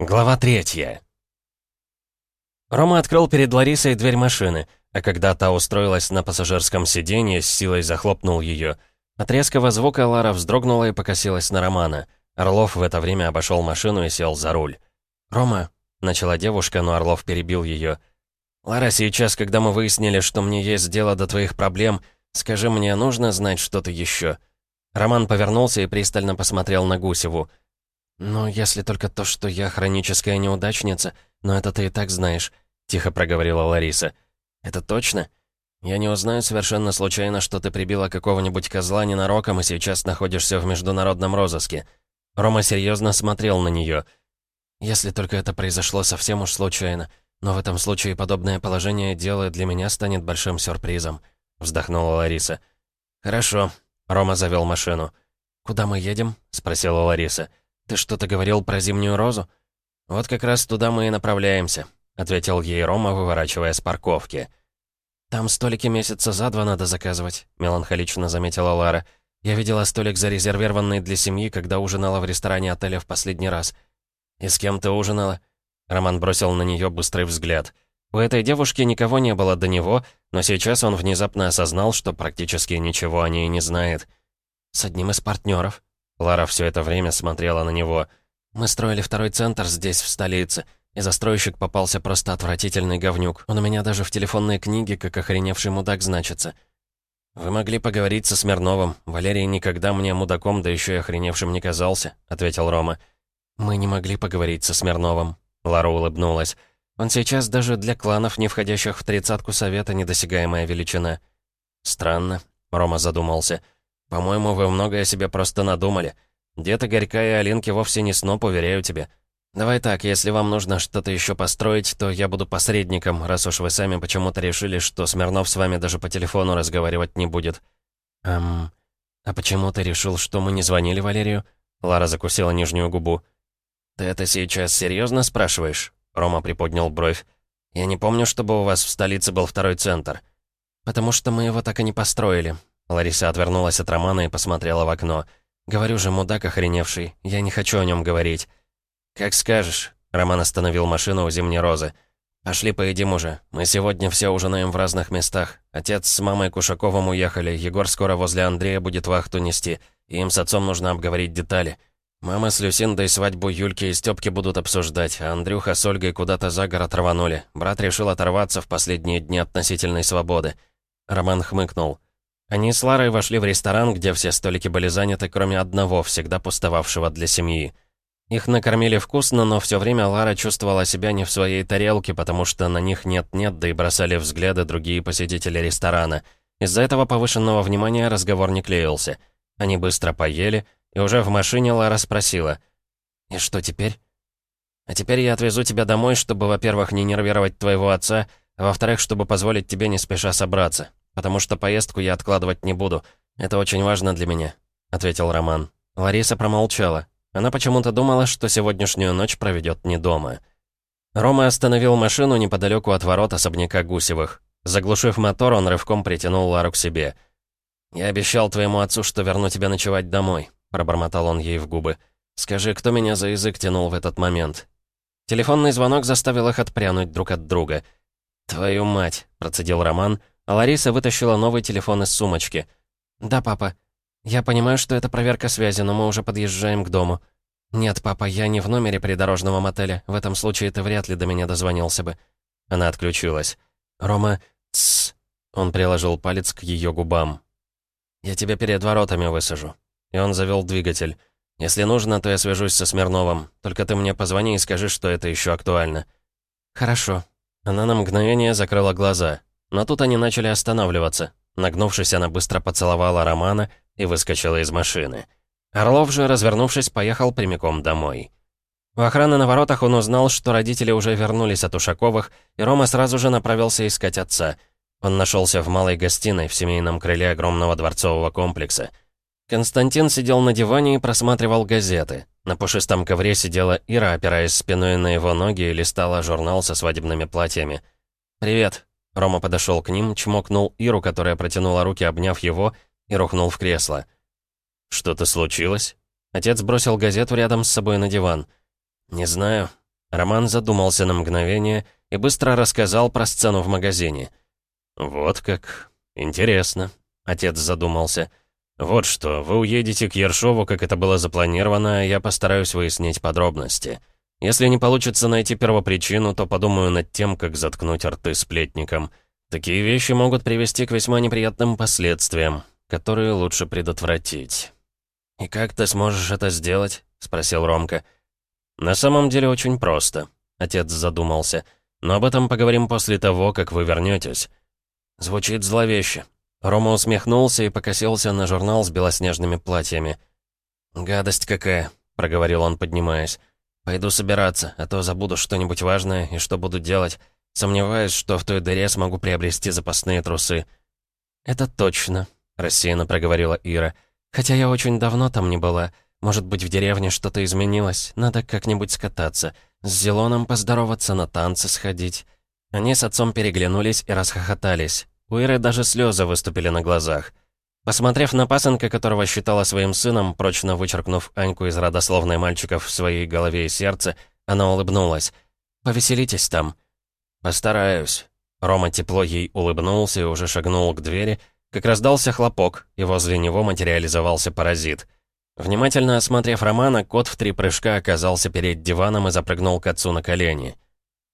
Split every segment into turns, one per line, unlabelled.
Глава третья. Рома открыл перед Ларисой дверь машины, а когда та устроилась на пассажирском сиденье, с силой захлопнул ее. От резкого звука Лара вздрогнула и покосилась на Романа. Орлов в это время обошел машину и сел за руль. «Рома», — начала девушка, но Орлов перебил ее. «Лара, сейчас, когда мы выяснили, что мне есть дело до твоих проблем, скажи мне, нужно знать что-то еще?» Роман повернулся и пристально посмотрел на Гусеву. «Ну, если только то, что я хроническая неудачница, но это ты и так знаешь», — тихо проговорила Лариса. «Это точно? Я не узнаю совершенно случайно, что ты прибила какого-нибудь козла ненароком и сейчас находишься в международном розыске». Рома серьезно смотрел на нее. «Если только это произошло совсем уж случайно, но в этом случае подобное положение дела для меня станет большим сюрпризом», — вздохнула Лариса. «Хорошо», — Рома завел машину. «Куда мы едем?» — спросила Лариса. «Лариса». «Ты что-то говорил про зимнюю розу?» «Вот как раз туда мы и направляемся», — ответил ей Рома, выворачивая с парковки. «Там столики месяца за два надо заказывать», — меланхолично заметила Лара. «Я видела столик зарезервированный для семьи, когда ужинала в ресторане отеля в последний раз». «И с кем ты ужинала?» Роман бросил на нее быстрый взгляд. У этой девушки никого не было до него, но сейчас он внезапно осознал, что практически ничего о ней не знает. «С одним из партнеров», Лара все это время смотрела на него. «Мы строили второй центр здесь, в столице, и застройщик попался просто отвратительный говнюк. Он у меня даже в телефонной книге, как охреневший мудак, значится». «Вы могли поговорить со Смирновым. Валерий никогда мне мудаком, да еще и охреневшим не казался», — ответил Рома. «Мы не могли поговорить со Смирновым», — Лара улыбнулась. «Он сейчас даже для кланов, не входящих в тридцатку совета, недосягаемая величина». «Странно», — Рома задумался. По-моему, вы многое себе просто надумали. Дед Игорька и Алинки вовсе не сноп, уверяю тебе. Давай так, если вам нужно что-то еще построить, то я буду посредником, раз уж вы сами почему-то решили, что Смирнов с вами даже по телефону разговаривать не будет. Эм, а почему ты решил, что мы не звонили Валерию? Лара закусила нижнюю губу. «Ты это сейчас серьезно спрашиваешь?» Рома приподнял бровь. «Я не помню, чтобы у вас в столице был второй центр». «Потому что мы его так и не построили. Лариса отвернулась от Романа и посмотрела в окно. «Говорю же, мудак охреневший, я не хочу о нем говорить». «Как скажешь», — Роман остановил машину у Зимней Розы. «Пошли поедим уже. Мы сегодня все ужинаем в разных местах. Отец с мамой Кушаковым уехали, Егор скоро возле Андрея будет вахту нести, и им с отцом нужно обговорить детали. Мама с Люсиндой свадьбу Юльки и Стёпки будут обсуждать, а Андрюха с Ольгой куда-то за город рванули. Брат решил оторваться в последние дни относительной свободы». Роман хмыкнул. Они с Ларой вошли в ресторан, где все столики были заняты, кроме одного, всегда пустовавшего для семьи. Их накормили вкусно, но все время Лара чувствовала себя не в своей тарелке, потому что на них нет-нет, да и бросали взгляды другие посетители ресторана. Из-за этого повышенного внимания разговор не клеился. Они быстро поели, и уже в машине Лара спросила. «И что теперь?» «А теперь я отвезу тебя домой, чтобы, во-первых, не нервировать твоего отца, а во-вторых, чтобы позволить тебе не спеша собраться потому что поездку я откладывать не буду. Это очень важно для меня», — ответил Роман. Лариса промолчала. Она почему-то думала, что сегодняшнюю ночь проведет не дома. Рома остановил машину неподалеку от ворот особняка Гусевых. Заглушив мотор, он рывком притянул Лару к себе. «Я обещал твоему отцу, что верну тебя ночевать домой», — пробормотал он ей в губы. «Скажи, кто меня за язык тянул в этот момент?» Телефонный звонок заставил их отпрянуть друг от друга. «Твою мать», — процедил Роман, — Лариса вытащила новый телефон из сумочки. «Да, папа. Я понимаю, что это проверка связи, но мы уже подъезжаем к дому». «Нет, папа, я не в номере придорожного мотеля. В этом случае ты вряд ли до меня дозвонился бы». Она отключилась. «Рома, тссс». Он приложил палец к ее губам. «Я тебя перед воротами высажу». И он завел двигатель. «Если нужно, то я свяжусь со Смирновым. Только ты мне позвони и скажи, что это еще актуально». «Хорошо». Она на мгновение закрыла глаза. Но тут они начали останавливаться. Нагнувшись, она быстро поцеловала Романа и выскочила из машины. Орлов же, развернувшись, поехал прямиком домой. У охраны на воротах он узнал, что родители уже вернулись от Ушаковых, и Рома сразу же направился искать отца. Он нашелся в малой гостиной в семейном крыле огромного дворцового комплекса. Константин сидел на диване и просматривал газеты. На пушистом ковре сидела Ира, опираясь спиной на его ноги и листала журнал со свадебными платьями. «Привет», Рома подошел к ним, чмокнул Иру, которая протянула руки, обняв его, и рухнул в кресло. «Что-то случилось?» Отец бросил газету рядом с собой на диван. «Не знаю». Роман задумался на мгновение и быстро рассказал про сцену в магазине. «Вот как. Интересно», — отец задумался. «Вот что, вы уедете к Ершову, как это было запланировано, а я постараюсь выяснить подробности. Если не получится найти первопричину, то подумаю над тем, как заткнуть рты сплетникам. Такие вещи могут привести к весьма неприятным последствиям, которые лучше предотвратить». «И как ты сможешь это сделать?» — спросил Ромка. «На самом деле очень просто», — отец задумался. «Но об этом поговорим после того, как вы вернетесь. Звучит зловеще. Рома усмехнулся и покосился на журнал с белоснежными платьями. «Гадость какая», — проговорил он, поднимаясь. «Пойду собираться, а то забуду что-нибудь важное, и что буду делать. Сомневаюсь, что в той дыре смогу приобрести запасные трусы». «Это точно», — рассеянно проговорила Ира. «Хотя я очень давно там не была. Может быть, в деревне что-то изменилось. Надо как-нибудь скататься. С Зелоном поздороваться, на танцы сходить». Они с отцом переглянулись и расхохотались. У Иры даже слезы выступили на глазах. Посмотрев на пасынка, которого считала своим сыном, прочно вычеркнув Аньку из родословной мальчиков в своей голове и сердце, она улыбнулась. «Повеселитесь там». «Постараюсь». Рома тепло ей улыбнулся и уже шагнул к двери, как раздался хлопок, и возле него материализовался паразит. Внимательно осмотрев Романа, кот в три прыжка оказался перед диваном и запрыгнул к отцу на колени.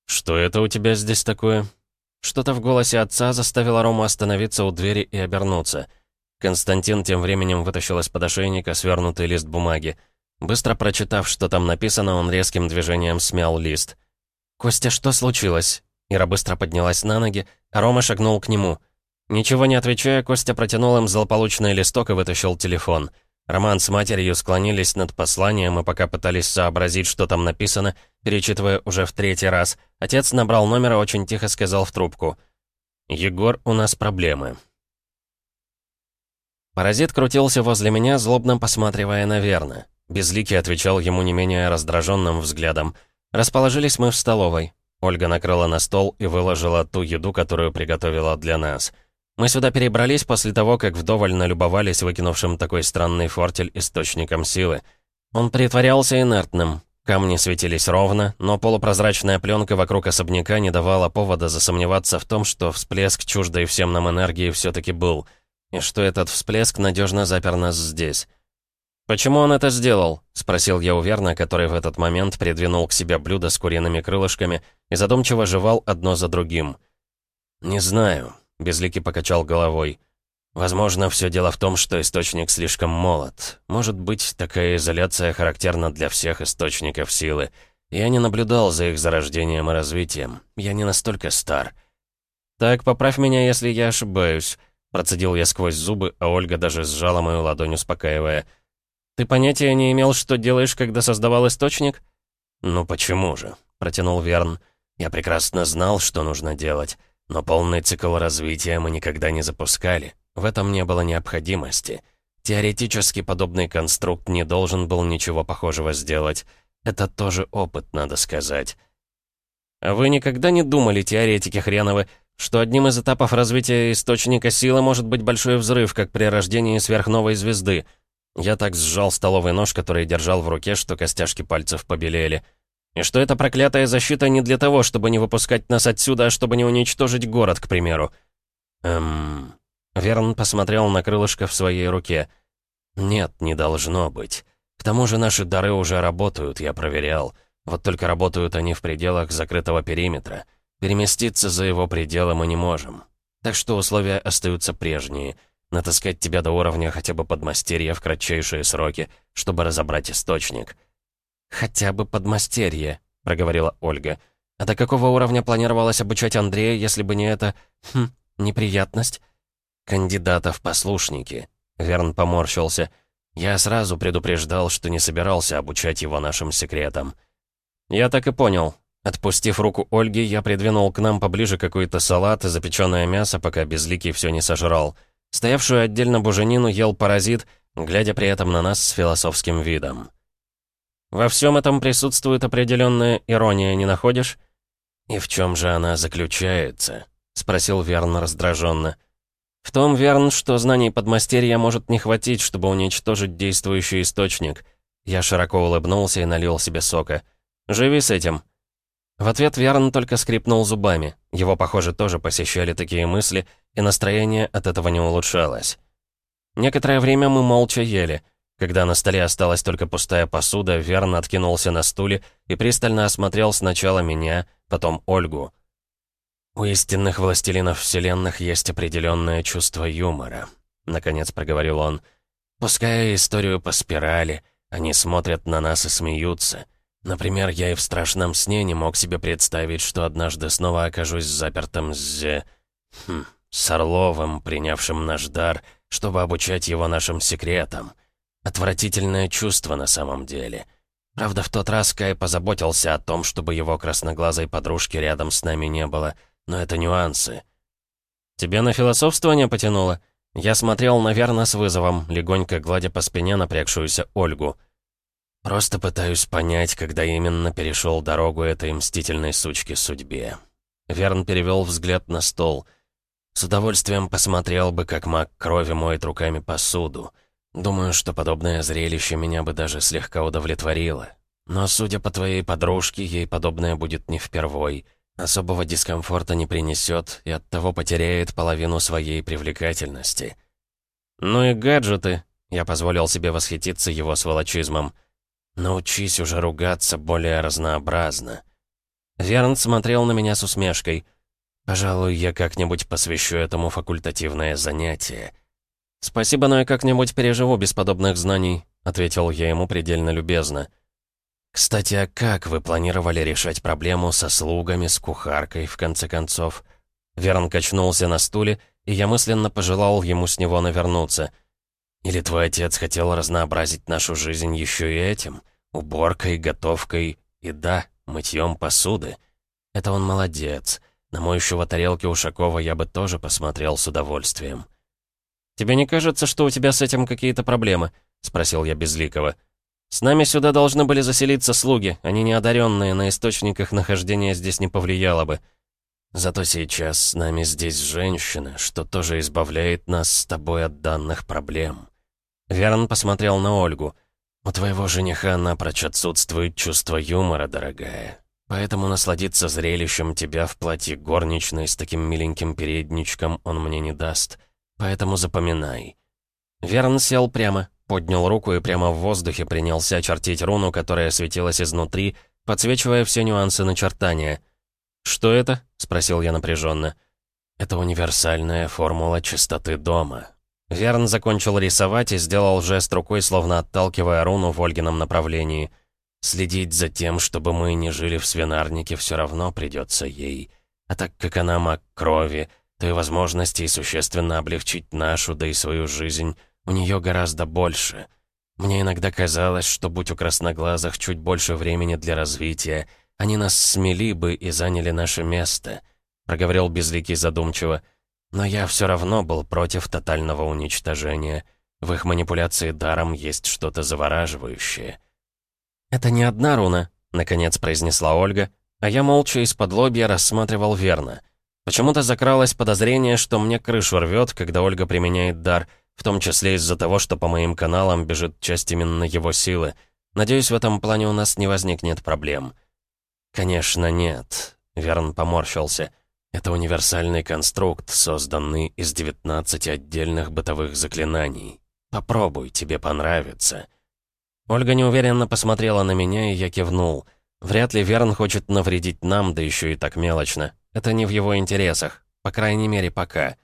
«Что это у тебя здесь такое?» Что-то в голосе отца заставило Рому остановиться у двери и обернуться. Константин тем временем вытащил из подошейника свернутый лист бумаги. Быстро прочитав, что там написано, он резким движением смял лист. «Костя, что случилось?» Ира быстро поднялась на ноги, а Рома шагнул к нему. Ничего не отвечая, Костя протянул им злополучный листок и вытащил телефон. Роман с матерью склонились над посланием и пока пытались сообразить, что там написано, перечитывая уже в третий раз, отец набрал номер и очень тихо сказал в трубку. «Егор, у нас проблемы». Паразит крутился возле меня, злобно посматривая на Верна. Безликий отвечал ему не менее раздраженным взглядом. Расположились мы в столовой. Ольга накрыла на стол и выложила ту еду, которую приготовила для нас — мы сюда перебрались после того, как вдоволь налюбовались выкинувшим такой странный фортель источником силы. Он притворялся инертным. Камни светились ровно, но полупрозрачная пленка вокруг особняка не давала повода засомневаться в том, что всплеск чуждой всем нам энергии все-таки был, и что этот всплеск надежно запер нас здесь. «Почему он это сделал?» — спросил я у Верна, который в этот момент придвинул к себе блюдо с куриными крылышками и задумчиво жевал одно за другим. «Не знаю», Безликий покачал головой. «Возможно, все дело в том, что источник слишком молод. Может быть, такая изоляция характерна для всех источников силы. Я не наблюдал за их зарождением и развитием. Я не настолько стар». «Так, поправь меня, если я ошибаюсь», — процедил я сквозь зубы, а Ольга даже сжала мою ладонь, успокаивая. «Ты понятия не имел, что делаешь, когда создавал источник?» «Ну почему же?» — протянул Верн. «Я прекрасно знал, что нужно делать». Но полный цикл развития мы никогда не запускали. В этом не было необходимости. Теоретически подобный конструкт не должен был ничего похожего сделать. Это тоже опыт, надо сказать. А вы никогда не думали, теоретики хреновы, что одним из этапов развития источника силы может быть большой взрыв, как при рождении сверхновой звезды? Я так сжал столовый нож, который держал в руке, что костяшки пальцев побелели. И что эта проклятая защита не для того, чтобы не выпускать нас отсюда, а чтобы не уничтожить город, к примеру. Эм... Верн посмотрел на крылышко в своей руке. «Нет, не должно быть. К тому же наши дары уже работают, я проверял. Вот только работают они в пределах закрытого периметра. Переместиться за его пределы мы не можем. Так что условия остаются прежние. Натаскать тебя до уровня хотя бы подмастерья в кратчайшие сроки, чтобы разобрать источник». «Хотя бы подмастерье», — проговорила Ольга. «А до какого уровня планировалось обучать Андрея, если бы не это... Хм, неприятность?» «Кандидата в послушники», — Верн поморщился. «Я сразу предупреждал, что не собирался обучать его нашим секретам». «Я так и понял». Отпустив руку Ольги, я придвинул к нам поближе какой-то салат и запеченное мясо, пока Безликий все не сожрал. Стоявшую отдельно буженину ел паразит, глядя при этом на нас с философским видом. Во всем этом присутствует определенная ирония, не находишь? И в чем же она заключается? Спросил Верн раздраженно. В том, Верн, что знаний подмастерья может не хватить, чтобы уничтожить действующий источник. Я широко улыбнулся и налил себе сока. Живи с этим. В ответ Верн только скрипнул зубами. Его, похоже, тоже посещали такие мысли, и настроение от этого не улучшалось. Некоторое время мы молча ели. Когда на столе осталась только пустая посуда, Верн откинулся на стуле и пристально осмотрел сначала меня, потом Ольгу. «У истинных властелинов вселенных есть определенное чувство юмора», — наконец проговорил он. «Пуская историю по спирали, они смотрят на нас и смеются». Например, я и в страшном сне не мог себе представить, что однажды снова окажусь запертым с... Хм, с Орловым, принявшим наш дар, чтобы обучать его нашим секретам. Отвратительное чувство на самом деле. Правда, в тот раз Кай позаботился о том, чтобы его красноглазой подружки рядом с нами не было, но это нюансы. «Тебя на философствование потянуло?» Я смотрел, наверное, с вызовом, легонько гладя по спине напрягшуюся Ольгу — Просто пытаюсь понять, когда именно перешел дорогу этой мстительной сучки судьбе. Верн перевел взгляд на стол. С удовольствием посмотрел бы, как маг крови моет руками посуду. Думаю, что подобное зрелище меня бы даже слегка удовлетворило. Но, судя по твоей подружке, ей подобное будет не впервой. Особого дискомфорта не принесет и оттого потеряет половину своей привлекательности. «Ну и гаджеты», — я позволил себе восхититься его сволочизмом — Научись уже ругаться более разнообразно. Верн смотрел на меня с усмешкой. Пожалуй, я как-нибудь посвящу этому факультативное занятие. «Спасибо, но я как-нибудь переживу без подобных знаний», — ответил я ему предельно любезно. «Кстати, а как вы планировали решать проблему со слугами, с кухаркой, в конце концов?» Верн качнулся на стуле, и я мысленно пожелал ему с него навернуться. «Или твой отец хотел разнообразить нашу жизнь еще и этим?» Уборкой, готовкой и, да, мытьем посуды. Это он молодец. На моющего тарелки Ушакова я бы тоже посмотрел с удовольствием. «Тебе не кажется, что у тебя с этим какие-то проблемы?» — спросил я Безликого. «С нами сюда должны были заселиться слуги, они неодаренные, на источниках нахождения здесь не повлияло бы. Зато сейчас с нами здесь женщина, что тоже избавляет нас с тобой от данных проблем». Верн посмотрел на Ольгу — «У твоего жениха напрочь отсутствует чувство юмора, дорогая. Поэтому насладиться зрелищем тебя в платье горничной с таким миленьким передничком он мне не даст. Поэтому запоминай». Верн сел прямо, поднял руку и прямо в воздухе принялся чертить руну, которая светилась изнутри, подсвечивая все нюансы начертания. «Что это?» — спросил я напряженно. «Это универсальная формула чистоты дома. Верн закончил рисовать и сделал жест рукой, словно отталкивая руну в Ольгином направлении. Следить за тем, чтобы мы не жили в свинарнике, все равно придется ей. А так как она маг крови, то и возможностей существенно облегчить нашу, да и свою жизнь, у нее гораздо больше. Мне иногда казалось, что будь у красноглазых чуть больше времени для развития, они нас смели бы и заняли наше место, проговорил Безликий задумчиво. Но я все равно был против тотального уничтожения. В их манипуляции даром есть что-то завораживающее. «Это не одна руна», — наконец произнесла Ольга, а я молча из-под лобья рассматривал верно. Почему-то закралось подозрение, что мне крышу рвет, когда Ольга применяет дар, в том числе из-за того, что по моим каналам бежит часть именно его силы. Надеюсь, в этом плане у нас не возникнет проблем. «Конечно, нет», — Верн поморщился. Это универсальный конструкт, созданный из 19 отдельных бытовых заклинаний. Попробуй, тебе понравится. Ольга неуверенно посмотрела на меня, и я кивнул. Вряд ли Верн хочет навредить нам, да еще и так мелочно. Это не в его интересах. По крайней мере, пока.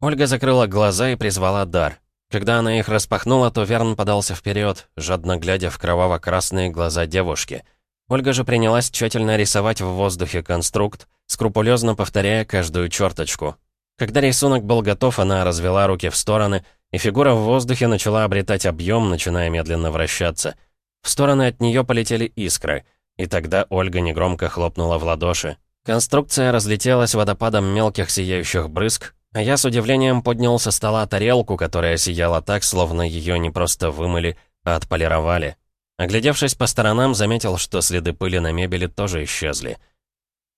Ольга закрыла глаза и призвала дар. Когда она их распахнула, то Верн подался вперед, жадно глядя в кроваво-красные глаза девушки. Ольга же принялась тщательно рисовать в воздухе конструкт, скрупулезно повторяя каждую черточку. Когда рисунок был готов, она развела руки в стороны, и фигура в воздухе начала обретать объем, начиная медленно вращаться. В стороны от нее полетели искры, и тогда Ольга негромко хлопнула в ладоши. Конструкция разлетелась водопадом мелких сияющих брызг, а я с удивлением поднял со стола тарелку, которая сияла так, словно ее не просто вымыли, а отполировали. Оглядевшись по сторонам, заметил, что следы пыли на мебели тоже исчезли.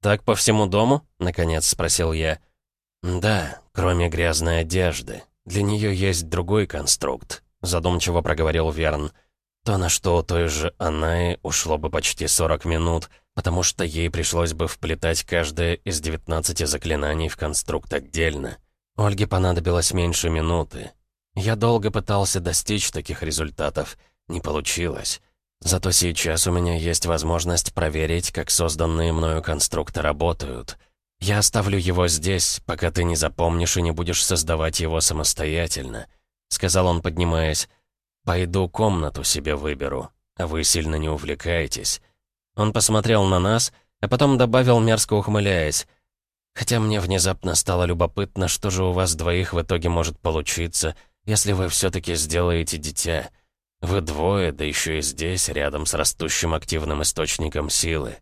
«Так по всему дому?» — наконец спросил я. «Да, кроме грязной одежды. Для нее есть другой конструкт», — задумчиво проговорил Верн. «То, на что у той же Анаи ушло бы почти 40 минут, потому что ей пришлось бы вплетать каждое из 19 заклинаний в конструкт отдельно. Ольге понадобилось меньше минуты. Я долго пытался достичь таких результатов. Не получилось. Зато сейчас у меня есть возможность проверить, как созданные мною конструкты работают. Я оставлю его здесь, пока ты не запомнишь и не будешь создавать его самостоятельно», — сказал он, поднимаясь. «Пойду комнату себе выберу, а вы сильно не увлекаетесь». Он посмотрел на нас, а потом добавил, мерзко ухмыляясь. «Хотя мне внезапно стало любопытно, что же у вас двоих в итоге может получиться, если вы все-таки сделаете дитя. Вы двое, да еще и здесь, рядом с растущим активным источником силы».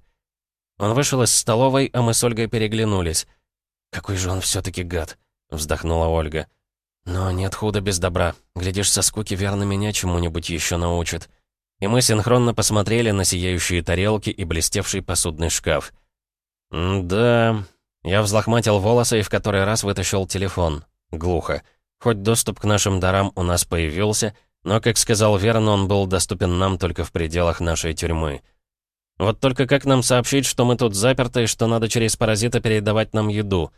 Он вышел из столовой, а мы с Ольгой переглянулись. «Какой же он все-таки гад!» — вздохнула Ольга. «Но нет худа без добра. Глядишь, со скуки верно меня чему-нибудь еще научит» и мы синхронно посмотрели на сияющие тарелки и блестевший посудный шкаф. «Да...» Я взлохматил волосы и в который раз вытащил телефон. Глухо. Хоть доступ к нашим дарам у нас появился, но, как сказал Верн, он был доступен нам только в пределах нашей тюрьмы. Вот только как нам сообщить, что мы тут заперты и что надо через паразита передавать нам еду?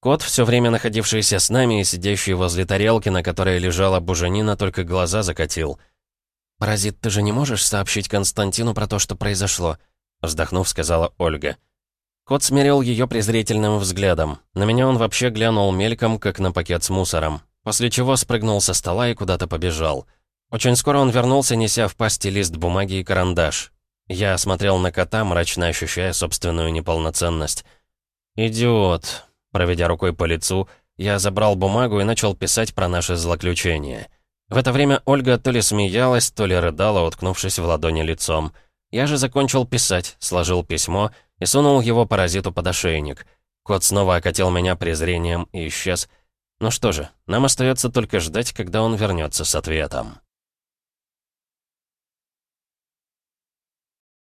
Кот, все время находившийся с нами и сидящий возле тарелки, на которой лежала буженина, только глаза закатил — «Паразит, ты же не можешь сообщить Константину про то, что произошло?» Вздохнув, сказала Ольга. Кот смирил ее презрительным взглядом. На меня он вообще глянул мельком, как на пакет с мусором. После чего спрыгнул со стола и куда-то побежал. Очень скоро он вернулся, неся в пасти лист бумаги и карандаш. Я смотрел на кота, мрачно ощущая собственную неполноценность. «Идиот!» Проведя рукой по лицу, я забрал бумагу и начал писать про наше злоключение. В это время Ольга то ли смеялась, то ли рыдала, уткнувшись в ладони лицом. Я же закончил писать, сложил письмо и сунул его паразиту под ошейник. Кот снова окатил меня презрением и исчез. Ну что же, нам остается только ждать, когда он вернется с ответом.